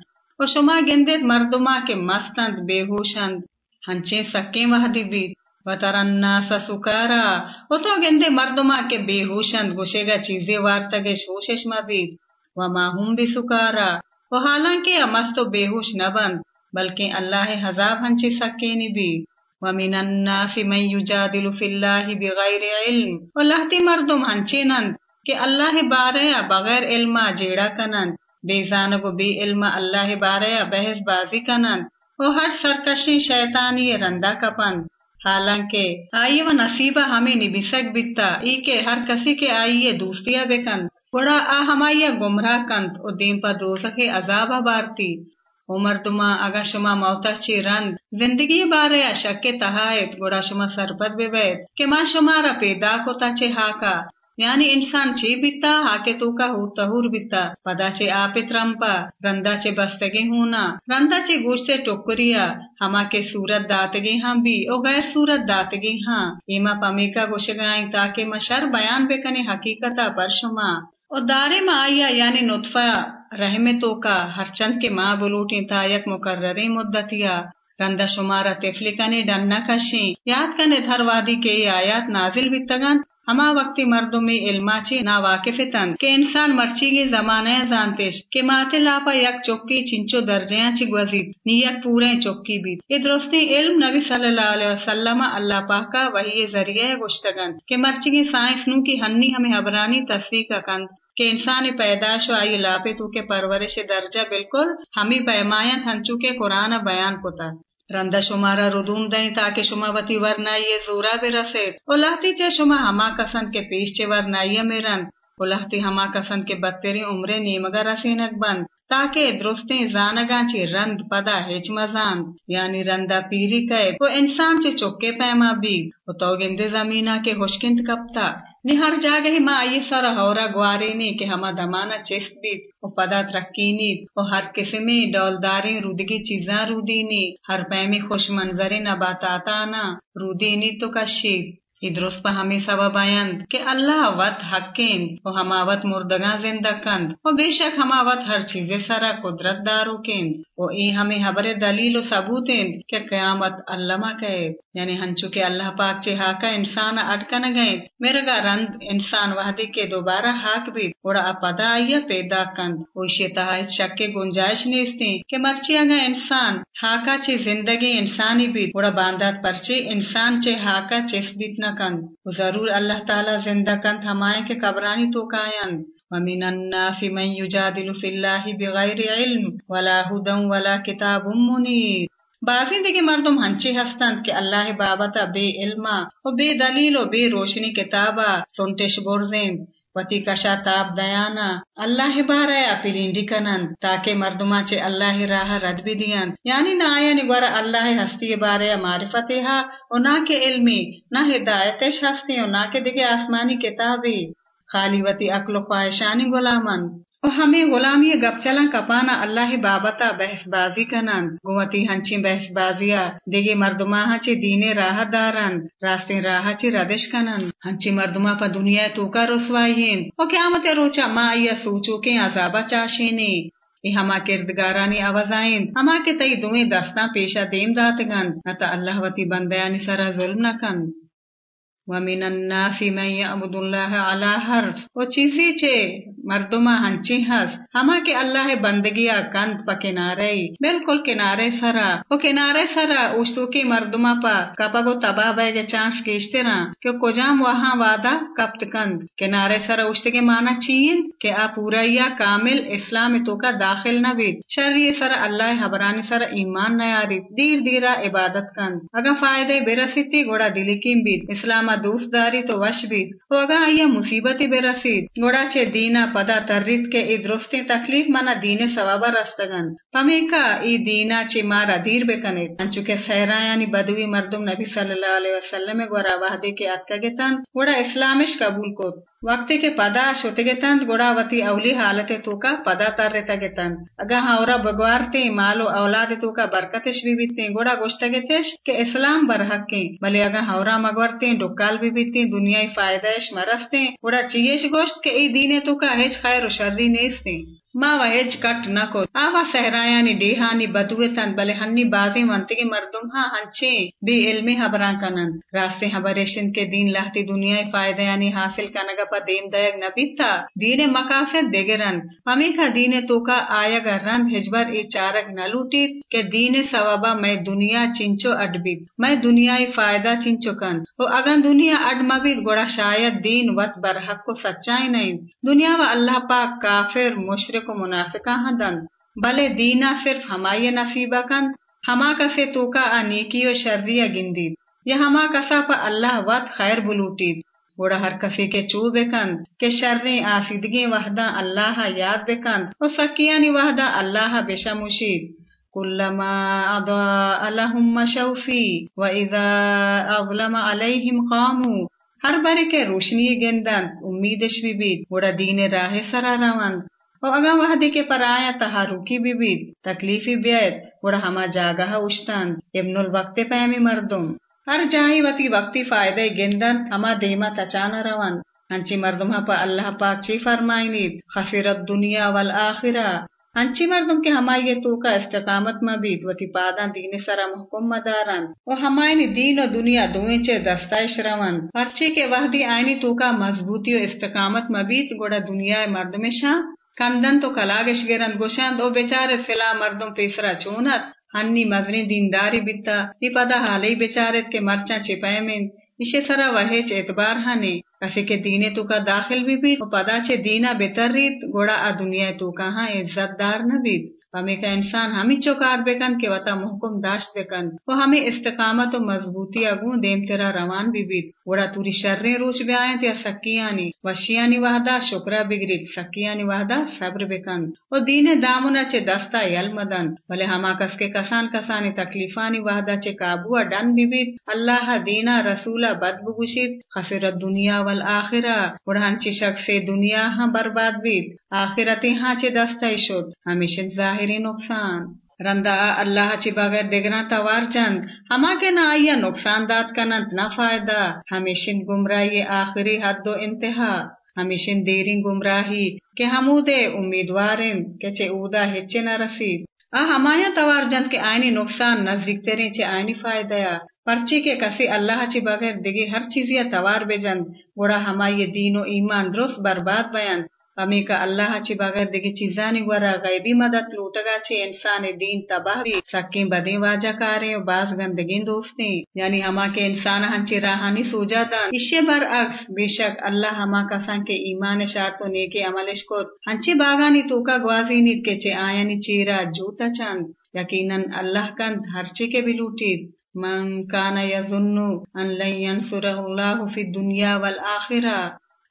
و شما گندید مردما کے مستند بے ہوشند ہنچے سکے وحدی بیت و ترناس سکارا و تو گندے مردما کے بے ہوشند گوشے گا چیزیں وارتگش ہوشش مبید و ما ہم بھی سکارا و حالانکہ مست و بے ہوش نہ بند بلکہ اللہ حذاب ہنچے سکینی بھی ومن الناس من يجادل في الله بغير علم و لہتی مردم ہنچے نند کہ اللہ بارے بغیر علما جیڑا کنند بے زانگ و علم اللہ بارے بحث بازی کنن۔ وہ ہر سرکشی شیطانی رندا کپن۔ حالانکہ آئیے و نصیبہ ہمیں نبسک بیتا ای کے ہر کسی کے آئیے دوستیا بکن بڑا آ ہمائیا گمراہ کند او دین پا دوزک عذاب بارتی عمر دما اگا شما موتا چی رند۔ زندگی بارے شک تہایت۔ گوڑا شما سربت بے بیت کہ ما شما را پیدا کو تا چے ہاکا۔ یعنی انسان چی بیتا ہاکے تو کا ہو تہور بیتا پدا چے آپ ترمپا رندا چے بستگی ہونا رندا چے گوشتے ٹوکریا ہما کے صورت داتگی ہاں بھی او غیر صورت داتگی ہاں ایما پمی کا گوشگائیں تاکہ مشر بیان بکنے حقیقتا پر شما او دارے ما آیا یعنی نطفہ رحم تو کا ہر چند کے ماں بلوٹی تا یک مقرری مدتیا رندا شمارا تفلی کنے ڈننا کشیں یاد کنے دھر وادی کے آیات نازل بیتگان ہما وقتی مردوں میں علما چی نا واقف تن، کہ انسان مرچی کی زمانے زانتش کہ ماتے لاپا یک چوکی چنچو درجیاں چی گوزید، نی یک پورے چوکی بھی یہ درستی علم نبی صلی اللہ علیہ وسلم اللہ پاکا وہی ذریعہ گشتگن، کہ مرچی کی سائنس نو کی ہنی ہمیں حبرانی تصدیق کند، کہ انسان پیدائش آئی لاپے تو کے پرورش درجہ بالکل ہمیں پیمائن ہنچو کے قرآن بیان کو تھا رندا شمارا ردوم دیں تاکہ شما وتی ورنائی زورا بے رسے لہتی چے شما ہما کسند کے پیش چے ورنائی میں رند ہما کسند کے بدتری عمرے نیمگا رسینک بند۔ تاکہ درستیں زانگاں چی رند پدا ہچ مزان یعنی رندا پیری کئے۔ وہ انسان چے چوکے پیما بھی وہ تو گندے زمینہ کے ہوشکند کپتا۔ نی ہر جاگہ ہی ما آئی سارا ہورا گوارے نے کہ ہما دمانا چست بیت او پدا ترکینی او ہر قسمی ڈولداریں رودگی چیزاں رودینی ہر پیمی خوش منظر نباتاتانا رودینی تو کشید۔ درست پہ ہمیں سبب آئند کہ اللہ وط حقین و ہما وط مردگاں زندہ کند و بے شک ہماوت ہر چیز سرا قدرت دارو کند و ای ہمیں حبر دلیل و ثبوت کہ قیامت اللہ کہے یعنی ہنچو کے اللہ پاک چے ہاکا انسان اٹکن گئے میرا گا رند انسان وحدی کے دوبارہ حاک بھی اڑا پدا آئیا پیدا کند ویشی تحایت شک کے گنجائش نیستی کہ مرچی اگا انسان ہاکا چے زندگی انسانی بھی اڑا باندات پرچے انسان چے ہاکا چیس بیت کند۔ و ضرور اللہ تعالی زندہ کند ہمائیں کے قبرانی تو کائند ومن الناس من یجادل فی اللہ بغیر علم ولا ہدن ولا کتاب منیر۔ بازی دیگه مردم ہنچی ہستند کہ اللہ بابتا بے علما و بے دلیل و بے روشنی کتابا، سنتش برزند وتی کشا تاب دیانا۔ اللہ بارا پلینڈی کنند تاکہ مردما چے اللہ راہ رد بھی دیان۔ یعنی نہ آیا نگوارا اللہ ہستی بارے معرفت ہا و نہ کے علمی، نہ ہدایتش ہستی و نہ کے دیگے آسمانی کتابی۔ خالی وتی عقل و خواہشانی غلامن۔ و ہمیں غلامی گپ چلا کپانا اللہ بابتا بحث بازی کنند گوتی ہنچی بحث بازیا، دیگے مردما ہنچی دین راہ دارند راستے راہ چی ردش کنند ہنچی مردما پا دنیا تو کا رسوائین و قیامت روچا ما آیا سوچو کے عذابہ چاشینے۔ ای ہما کردگارانی آوازائیں ہما کے تئی دوئیں دستاں پیشا دیم داتگند نتا اللہ وتی بندیانی سرا ظلم نہ کند ومن الناس من يعبد الله على حرف۔ و چیزی چے مردما ہنچی ہس۔ ہما کے اللہ بندگیا کند پا کنارے بالکل کنارے سرا۔ و کنارے سرا اوشتو کی مردما پا کپا گو تباہ بے چانس کیشتے نا کہ کجام وہاں وعدہ کپت کند۔ کنارے سرا اوشتے کے معنی چین؟ کہ آ پورا یا کامل اسلام تو کا داخل نہ بیت۔ شرعی سرا اللہ حبرانی سرا ایمان نہ دیر دیرا عبادت کند۔ اگر فائدے برسیتی گوڑا دلی کیم بیت۔ اسلام دوستداری تو وش بید و اگا آیا مصیبتی برسید گوڑا چے دینا پدا ترید کے ای درستی تکلیف منا دین ثوابا رستگن۔ پمی کا ای دینا چے مارا دیر بکنید انچو سہرا یعنی بدوی مردم نبی صلی اللہ علیہ وسلم گورا وحدی کے اکا گتن گوڑا اسلامش قبول کو وقتی کے پدا شوتے گتند گوڑا وتی اولی حالت تو کا پدا تر رہتا گتند اگا ہاورا بگوارتے مالو اولاد تو کا برکتش بھی بیتے گوڑا گوشتا گتش کہ اسلام برحق کے بلے اگا ہاورا مگوارتے ڈکال بھی بیتے دنیا فائدہش مرستے گوڑا چیش گوشت کے ای دینے تو کا ہج خیر و شرری نیستے ما وہج کٹ نہ کو آوا سہرایانی ڈیہانی بدوے تن بلے ہنی بازی منتگی مردم ہاں ہنچے بے علمی حبران کنن راستے حبریشن کے دین لہتی دنیا فائدہ یعنی حاصل کنگا پا دیم دیگ نبیتا دین مقاصد دیگرن ہمیں کا دین تو کا آیا گا رن ہجبر ای چارک نہ لوٹیت کہ دین ثوابا میں دنیا چنچو اڈ بیت میں دنیا فائدہ چنچو کن او اگر دنیا اڈ مبید گوڑا شاید دین وط برحق کو سچائی نہیں دنیا و اللہ پاک کافر مشرق کو منافقہ ہدن بلے دینا صرف ہمائی نصیبہ کند ہما کسے تو کا نیکی و شرریہ گندید۔ یا ہما کسا پا اللہ وقت خیر بلوٹید۔ گوڑا ہر کسی کے چو بکند کہ شرری آسیدگی وحدہ اللہ یاد بکند و سکیانی وحدہ اللہ بشموشید کلما اضاء لهم مشوا فی و اذا اظلم علیہم قامو۔ ہر بارے کے روشنی گندند امیدش بھی بید گوڑا دین راہ سرا روند۔ و اگا وحدی کے پر آیا تحاروکی بھی بید، تکلیفی بیت وڑا ہما جاگہ اشتان ابن الوقت پیمی مردم۔ ہر جاہی وتی وقتی فائدے گندن، ہما دیما تچانا روان۔ ہنچی مردم پا اللہ پاک چی فرمائنید خسرت دنیا والآخرہ۔ ہنچی مردم کے ہمائی تو کا استقامت مبید وتی پادا دین سرا محکم مدارن و ہمائنی دین و دنیا دوئیں چے دستائش روان۔ پرچی کے وحدی آئینی تو کا مضبوطی و استقامت مبید گوڑا دنیا مردمشاں کندن تو کلاگش گرند گوشند او بیچارے فلا مردم پیسرا چونت ہنی مزنی دینداری بیتا ای پدا حالی بیچارت کے مرچاں چپائمین اسے سرا وحیچ اعتبار ہنے کسی کے دینے تو کا داخل بھی بیت و پدا چے دینا بہتر ریت گوڑا آ دنیا تو کہاں عزت دار نہ بیت ہمیں کا انسان ہمیں چوکار بکن کہ وطا محکم داشت بکن وہ ہمیں استقامت و مضبوطی اگوں دیم تیرا روان بھی بیت وڑا توری شریں روچ بھی آئیں تیا سکیانی وشیانی وحدہ شکرہ بگریت سکیانی وحدہ صبر بکن و دین دامنا چے دستا یل مدن بلے ہما کس کے کسان کسانی تکلیفانی وحدہ چے قابو ڈن بھی بیت اللہ دینا رسولہ بد بگوشید خسر دنیا والآخرہ وڑھانچی شخص دنیا ہاں برباد بیت آخرتی ہاں چے دستا شد ہمیشن ظاہری نقصان رندا اللہ چی بغیر دگنا توار چند، ہما کے نہ آئیا نقصان دات کنند نہ فائدہ۔ ہمیشن گمراہی آخری حد و انتہا۔ ہمیشن دیرین گمراہی کہ ہمودے امیدوارن کہ چے اودا ہچے نہ رسید۔ آ ہمایا توار جند کے آئینی نقصان نزدیک تیرین چے آئینی فائدہ یا۔ پرچی کے کسی اللہ چی بغیر دگی ہر چیزیا توار بے جند گوڑا ہمائی دین و ایمان درست برباد بیند ہمیں کا اللہ چی بغیر دیگی چیزانی ورا غیبی مدد لوٹگا انسان دین تباہ بھی سکیں بدیں واجہ کاریں و باز گندگین دوستیں یعنی ہما کے انسان ہنچی راہانی سوجا دان اشے برعکس بے شک اللہ ہما کسان کے ایمان شارت و نیکی عملش کت ہنچی باغانی توکا گوازی نیت کے چے آیانی چیرا جوتا چند یقیناً اللہ کند ہرچے کے بھی لوٹید من کان یظنو ان لن ینصرہ اللہ فی الدنیا والآخرہ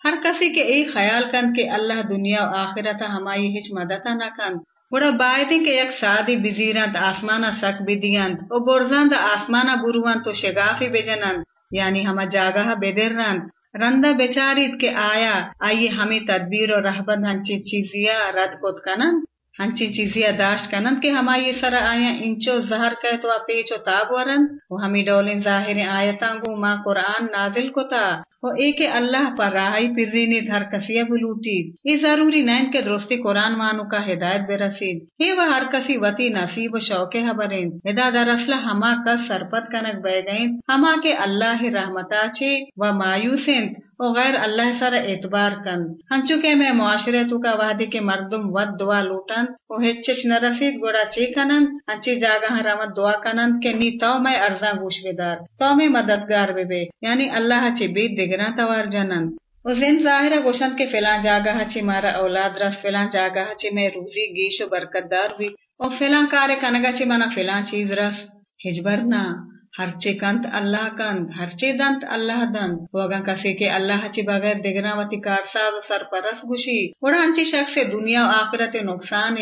ہر کسی کے ایک خیال کن کہ اللہ دنیا و آخرت ہمائی ہچ مدتا نہ کن۔ بڑا بائدی کے یک سادی بزیرند آسمانا سک بدیند او برزند آسمانا بروان تو شگافی بجنند۔ یعنی ہما جاگہ بدرند۔ رندہ بیچارید کے آیا آئیے ہمیں تدبیر و رہبند ہنچی چیزیا رد کت کنند۔ ہاں جی، جی، ہنچی چیزیا داشت کنند کہ ہمائی سر آیا انچو زہر کہت و پیچ و تاب ورند و ہمیں ڈولین ظاہر آیتاں گو ما قرآن نازل کتا و ایک اللہ پر راہی پرینی دھر کسیا بلوٹی یہ ضروری نین کے درستی قرآن مانو کا ہدایت بے رسید۔ ہی وہ ہر کسی وتی نصیب و شوق حبرین۔ ادا درسلہ ہما کس سرپت کنک بے گئیں ہما کے اللہ رحمتا چھے و مایوسین۔ و غیر اللہ سر اعتبار کن ہنچو کے میں معاشرے تو کا وحدی کے مردم ود دعا لوٹن و ہچچ نرسید گوڑا چی کنن ہنچی جاگہ رحمت دعا کنن کہ نی تو میں ارزاں گوش بیدار تو میں مددگار بے بے یعنی اللہ چی بیت دگنا توار جنن و زن ظاہرہ گوشند کے فلان جاگہ چی مارا اولاد رس فلان جاگہ چی میں روزی، گیش و برکت دار بھی و فلان کارے کنگا چی منا فلان چیز رس ہجبرنا ہر چے کنت اللہ کند ہرچے دنت اللہ دند وگا کسی کے اللہ چی بغیر دگنا وتی کارساز سرپرس گوشی وڑا ہنچی شخص دنیا و آخرت نقصان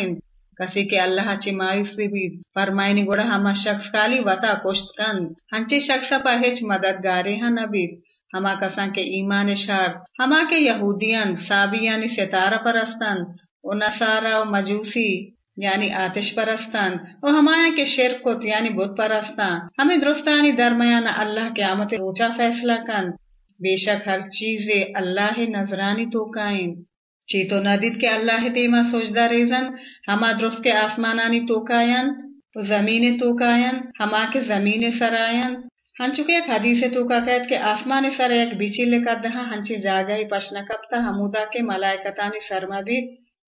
کسی کے اللہ چی مایوس بھی بھی فرمائنی گوڑا ہما شخص کالی وطا کشت کند ہنچی شخص پا ہچ مددگاری ہاں نبید ہما کسان کے ایمان شارت ہما کے یہودیان سابیانی ستارہ پرستان و نصارہ و مجوسی یعنی آتش پرستان۔ و ہمایا کے شرک کت یعنی بت پرستان۔ ہمیں درستانی درمیان اللہ قیامت روچا فیصلہ کن۔ بے شک ہر چیز اللہ نظرانی تو قائم چی تو ندید کے اللہ دیما سوچدہ ریزن۔ ہما درست کے آسمانانی تو قائن زمین تو قائن ہما کے زمین سرائن۔ ہن چکے ایک حدیث تو کا قید کے آسمان سر ایک بیچی لے کر دہا۔ ہنچی جاگئی پشنا کپتا ہمودا کے ملائکتانی سرما بھی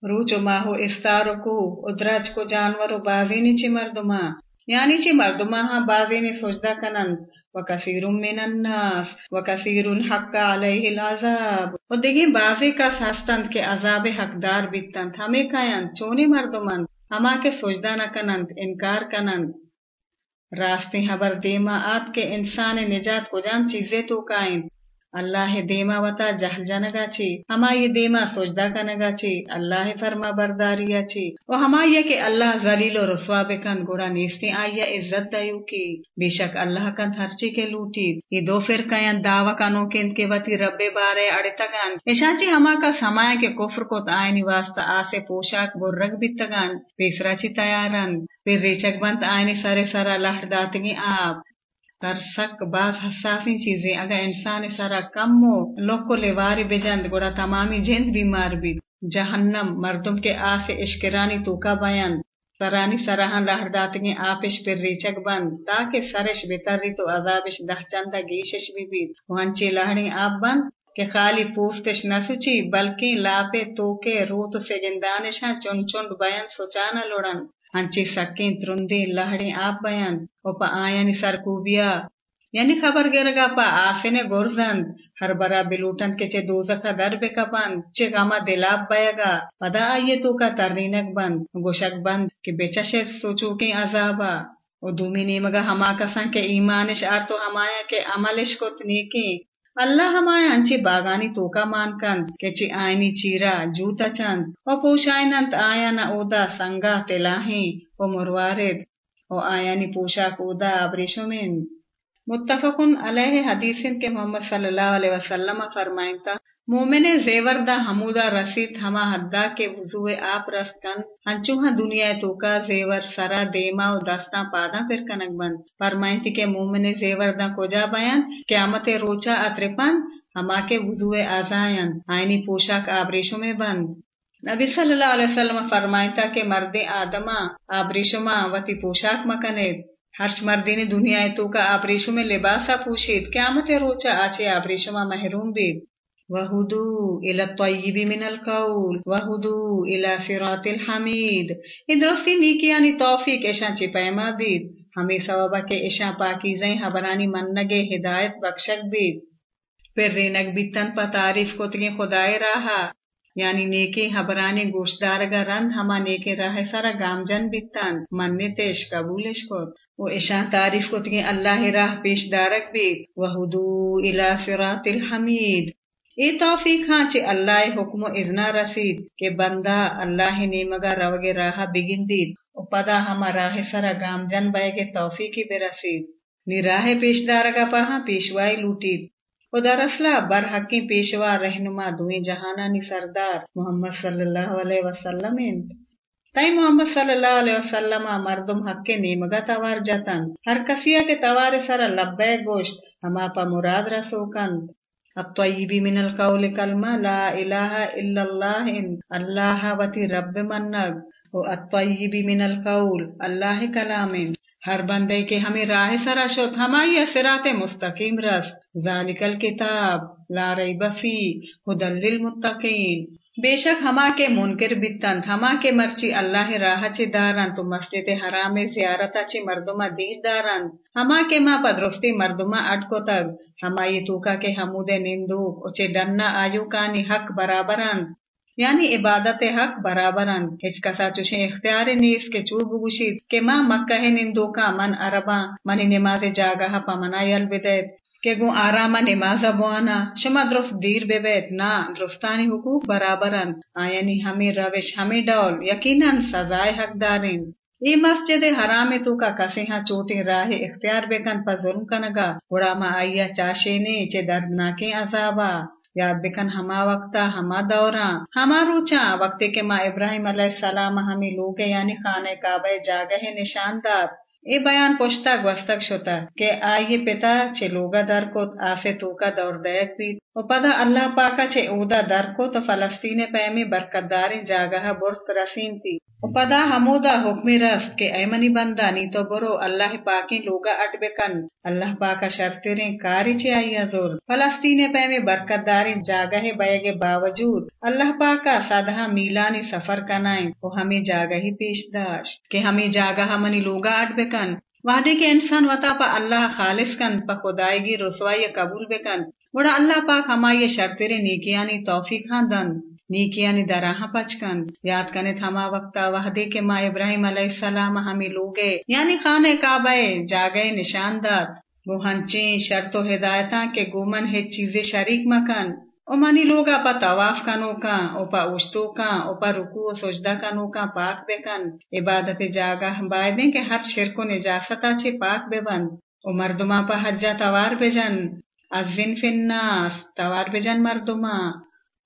روچ و ماہو استارو کو ادرج کو جانور و بازینی مردما یعنی چی مردما ہاں بازینی سجدہ کنند و کثیر من الناس و کثیر حق علیہ العذاب و دیگی بازی کا ساستند کے عذاب حقدار بیتند ہمیں کائند چونی مردمند ہما کے سجدہ نہ کنند انکار کنند راستے حبر دیما آت کے انسان نجات کو جان چیزیں تو کائند اللہ دیما وتا جہل جنگا چی ہما یہ دیما سجدہ کنگا چی اللہ فرما برداریا چی و ہما یہ کہ اللہ ذلیل و رسوا بکن گوڑا نیستی آئیا عزت دیو کی۔ بے شک اللہ کن ہرچی کے لوٹی۔ یہ دو فرقیاں دعوی کنو کن کے وتی رب بارے اڑتگان اشانچی ہما کا سمایا کے کفر کو تائنی واسطہ آسے پوشاک برگ بیتگان پیسرا چی تیارن۔ پھر ریچک بنت آئینی سر سرا لہر داتگی آپ تر سک باز حساسی چیزیں، اگر انسان سارا کم ہو، لوگ کو لیواری بجند، گوڑا تمامی جند بیمار بھی۔ جہنم، مردم کے آس اشکرانی تو کا بیان۔ سرانی سراہن لہر داتگی آپش پر ریچک بند۔ تاکہ سرش بتری تو عذابش دہ چندہ گیشش بھی بھی وانچی لہڑی آپ بند، کہ خالی پوستش نہ سچی، بلکہ لاپے توکے روت سے گندانش ہاں چن چنڈ بیان سوچانا لوڑن۔ ہنچی سکیں ترندی لہڑی آپ بیان او پا آیانی سرکوبیا یعنی خبر گرگا پا آفنے گرزند، ہر برا بلوٹن کے چے دوزخا در بکپند، چے غما دلاب بیگا پدا آئیے تو کا ترنینک بند، گوشک بند، کہ بیچش سوچوکیں عذابا۔ او دومی نیمگا ہما کسان کے ایمانش آر تو ہمایا کے عملش کت نیکی اللہ ہمایا انچی باغانی توکا مان کن کہ چی آئینی چیرا جوتا چند، او پوشائنند آیا نا اودا سنگا تلاہیں او مروارد، او آیانی متفقن علیہ حدیثن کے محمد صلی اللہ علیہ وسلم فرمائن تا مومن زیور دا حمودا رسید ہما حدا کے وضوع آپ رست کن ہنچوہا دنیا تو کا زیور سرا دیما و دستا پادا پھر کنک بند۔ فرمائیں تھی کہ مومن زیور دا کجا بیان؟ قیامت روچا اترپن ہما کے وضوع آزائن، آئینی پوشاک آبریشو میں بند۔ نبی صلی اللہ علیہ وسلم فرمائیں تا کہ مرد آدما آبریشو ما وتی پوشاک مکنید ہرچ مردی نے دنیا تو کا آبریشو میں لباسا پوشید، قیامت روچا آچے آبریشو ما محروم بید۔ وهدوا إلى الطيب من القول وهدوا إلى صراط الحمید این درستی نیکی یعنی توفیق اشان چی پیما بید۔ ہمیں سوابا کے اشان پاکیزیں حبرانی منگے ہدایت بخشک بید۔ پھر رینک بیتن پا تعریف کتگی خدای راہا۔ یعنی نیکی حبرانی گوشدارگا رند، ہما نیکی راہ سارا گامجن بیتن مننے تیش قبولش کت و اشان تعریف کتگی اللہ راہ پیش دارک بید وہدو الى صراط الحمید. ای توفیق ہاں چے اللہ حکم و ازنا رسید کہ بندہ اللہ نیمگا روگے راہ بگندید. او پدا ہما راہ سرا گام جن بے توفیقی بے رسید نی راہ پیش دارگا پاہا پیشوائی لوٹید. او در اصلہ بر پیشوا، رہنما دوئی جہانا نی سردار، محمد صلی اللہ علیہ وسلم انت. تائی محمد صلی اللہ علیہ وسلم مردم حق کے نیمگا توار جاتن ہر کسیا کے توار سرا لبے گوشت ہما پا مراد رسوکند الطيب من القول كلمة لا إله إلا الله إن الله وتی رب منگ. و الطيب من القول، اللہ کلام ہر بندے کے ہمیں راہ سرا شد ہمائی اثرات مستقیم رست ذالک الکتاب، لا ریب فی للمتقین۔ بے شک ہما کے منکر بیتن ہما کے مرچی اللہ راہ چی دارن، تو مسجد حرام زیارتا چی مردما دید دارن۔ ہما کے ماں پدرستی مردما اٹکو تگ ہما یہ توکا کے حمود نندوک اچے ڈننا آیو کانی حق برابرن۔ یعنی عبادت حق برابرن. ہچ کسا چوشے اختیار نیس کے چوب گوشید کہ ماں مکہ نندوکا من عربا، منی نماز جاگہ پا منا یل کہ گو آراما نمازا بوانا، شما درست دیر بے بیت نا، درستانی حقوق برابرن. آیانی ہمیں روش، ہمیں ڈول. یقیناً سزائے حق دارین. ای مسجد حرام تو کا کسی ہاں چوٹی راہ اختیار بکن پا ظلم کنگا. گوڑا ما آئیا چاشینے چے دردناکی عذابا. یاد بکن ہما وقتا، ہما دورا ہما روچا وقتے کے ماں ابراہیم علیہ السلام ہمیں لوگے یعنی خانہ کعبہ جاگہ نشاندار۔ ای بیان پوشتا گوستک شتا کہ آئیے پتا چھے لوگا در کو آسے توکا دور دیکھ بید و پدا اللہ پاکا چھے اودا در کو تو فلسطین پیمی برکت دارین جاگہ برست رسین تھی و پدا ہمودا حکمی رست کہ اے منی بندہ نی تو برو اللہ پاکی لوگا اٹ بکن اللہ پاکا شرطرین کاری چھے آئی زور فلسطین پیمی برکت دارین جاگہ بیگے باوجود اللہ پاکا سادہ میلانی سفر کنائیں و ہمیں جاگہ ہی پیش داشت کہ ہمیں جاگہ منی لوگا اٹ بکن وعدے کے انسان وطا پا اللہ خالص کن، پا خدائیگی رسوائی قبول بکن۔ بڑا اللہ پاک ہمائی شرطر نیکیانی توفیق ہاں دن نیکیانی دراہا پچکن۔ یاد کنے تھما وقتا وحدے کے ماں ابراہیم علیہ السلام ہمیں لوگے یعنی خانے کعبے جاگئے نشان داد۔ وہ ہنچیں شرط و ہدایتاں کے گومن ہے چیزیں شریک مکن۔ او منی لوگا پا طواف کنو کا او پا اوشتو کا او پا رکو و سجدہ کنو کا پاک بکن۔ عبادت جاگہ بائدیں کہ ہر شرک و نجاستا چھے پاک بے بند او مردما پا حجہ توار بجن۔ از فی الناس توار بجن مردما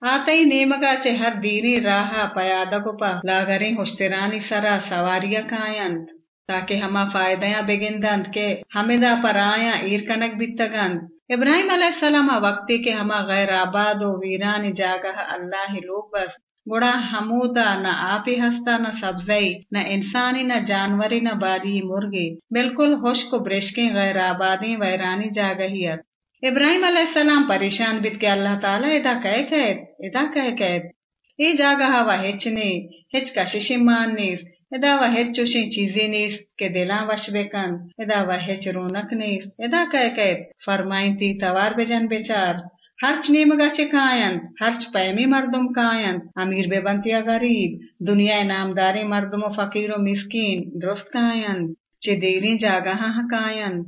آتائی نیمگا چھے ہر دینی راہا پیادا کو پا لاغریں ہوشترانی سرا سواریا کائند تاکہ ہما فائدیاں بگندند کہ ہمیں دا پر آیا ایر کنک بیتگند ابراہیم علیہ السلام وقتی کے ہما غیر آباد و ویران جاگہ اللہ لوگ بس گڑا حمودا نہ آپی ہستا نہ سبزئی نہ انسانی نہ جانوری نہ باری مرغی بالکل خشک و برشکیں غیر آبادی ویرانی جاگہیت ابراہیم علیہ السلام پریشان بیت کہ اللہ تعالیٰ ادا کہے قید ادا کہے قید ای جاگہ ہوا ہچ نے ہچ کشش مان نیس ادا و ہچ چوشی چیزی نیست کہ دلاں وش بکن ادا و ہچ رونق نیست ادا کہ کہ فرمائیں تی توار بجن بچار ہرچ نیمگا چے کائند ہرچ پیمی مردم کائند امیر بے بنتیا غریب دنیا نامداری مردم و فقیر و مسکین درست کائند چے دیرین جاگاہاں کائند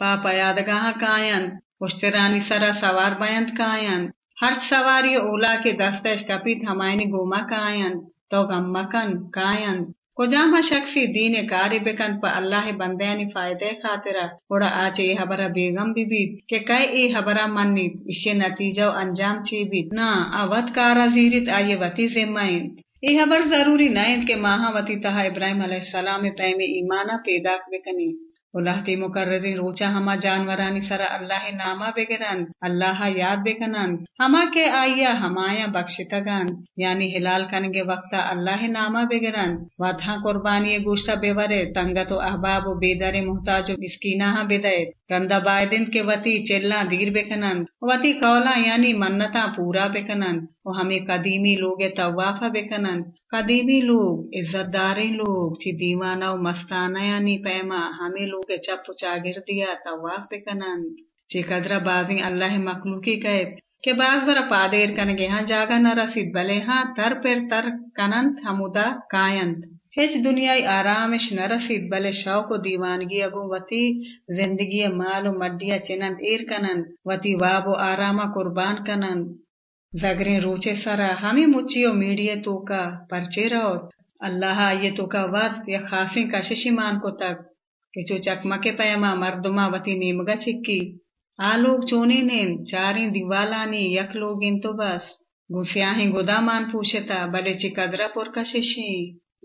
پاپا یادگاہاں کائند اشترانی سرا سوار بیند کائند ہر سواری اولا کے دستش کپیت ہمائنی گوما کائند تو غم مکن کائند کجام شخصی دین کاری بکن پا اللہ بندیانی فائدے خاطرہ اوڑا آچے ای حبرہ بیگم بی بیت کہ کئی ای حبرہ منیت اسے نتیجہ و انجام چی بیت نا آوت کارا زیرت آئیے وطی زمائن ای حبر ضروری نائن کہ ماہا وطی تہا ابراہیم علیہ السلام پیمی ایمانہ پیدا بکنی اللہ تی مقرری روچا ہما جانورانی سرا، اللہ نامہ بگرن اللہ یاد بکنن ہما کے آئیا ہمایا بخشتگن یعنی ہلال کنگے وقتا اللہ نامہ بگرن واتھا قربانی گوشتا بیورے تنگت و احباب و بیدر محتاج و مسکینہ بدے گندا بائدن کے وتی چلنا دیر بکنن وتی کولا یعنی منتا پورا بکنن و ہمیں قدیمی لوگ طوافہ بکنن قدیمی لوگ عزت داری لوگ، چی دیوانا و مستانہ یعنی پیما، ہمیں لوگ چپ چاگر دیا، طواف بکنن چی قدرہ بازی اللہ مخلوقی کہت کہ باز برا پادیر کنگے ہاں جاگا نہ رسید بلے ہاں تر پر تر کننت ہمودا کائنت ہیچ دنیای آرامش نہ رسید بلے شوق و دیوانگی اگو وتی زندگی مال و مڈیا چنند ایر کنند۔ وتی واب و آراما قربان کنند۔ زگریں روچے سرا، ہمیں مچیو میڈیے تو کا پرچے رو اللہ یہ تو کا وقت یا خاصیں کششی مان کو تک کہ چو چکما کے پیما مردما وتی نیمگا چکی آ لوگ چونے نین چاریں دیوالانی یک لوگین تو بس گسیاہیں گدا مان پوشتا بلے چی قدرہ پر کششیں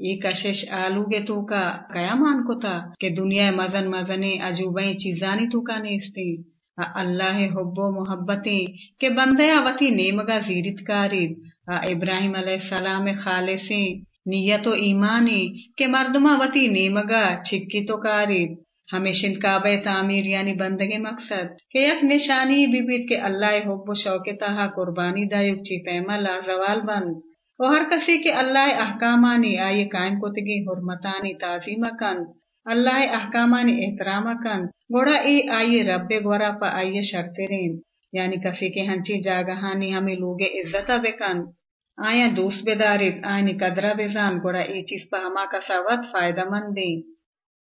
ای کشش آلوگے تو کا کیا مان کو تا کہ دنیا مزن مزنے عجوبیں چیزانی تو کا نیستیں اللہ حب و محبتیں کہ بندیا وتی نیمگا زیرت کارید ابراہیم علیہ السلام خالصیں نیت و ایمانی کہ مردمہ وتی نیمگا چھکی تو کارید ہمیشن کعبہ تعمیر یعنی بندگے مقصد۔ کہ یک نشانی بھی بیت کہ اللہ حب و شوق تہا قربانی دایوک چی پیما لا زوال بند۔ و ہر کسی کے اللہ احکامانی آئیے قائم کتگی حرمتانی تعظیم کند۔ اللہ احکامانی احترام کن گوڑا ای آئیے رب گورا پا آئیے شرط رین یعنی کسی کے ہنچی جاگہانی ہمیں لوگے عزتا بکن آیا دوست بیدارید آئینی قدرہ بزان گوڑا ای چیز پا ہما کسا فائدہ مند دیں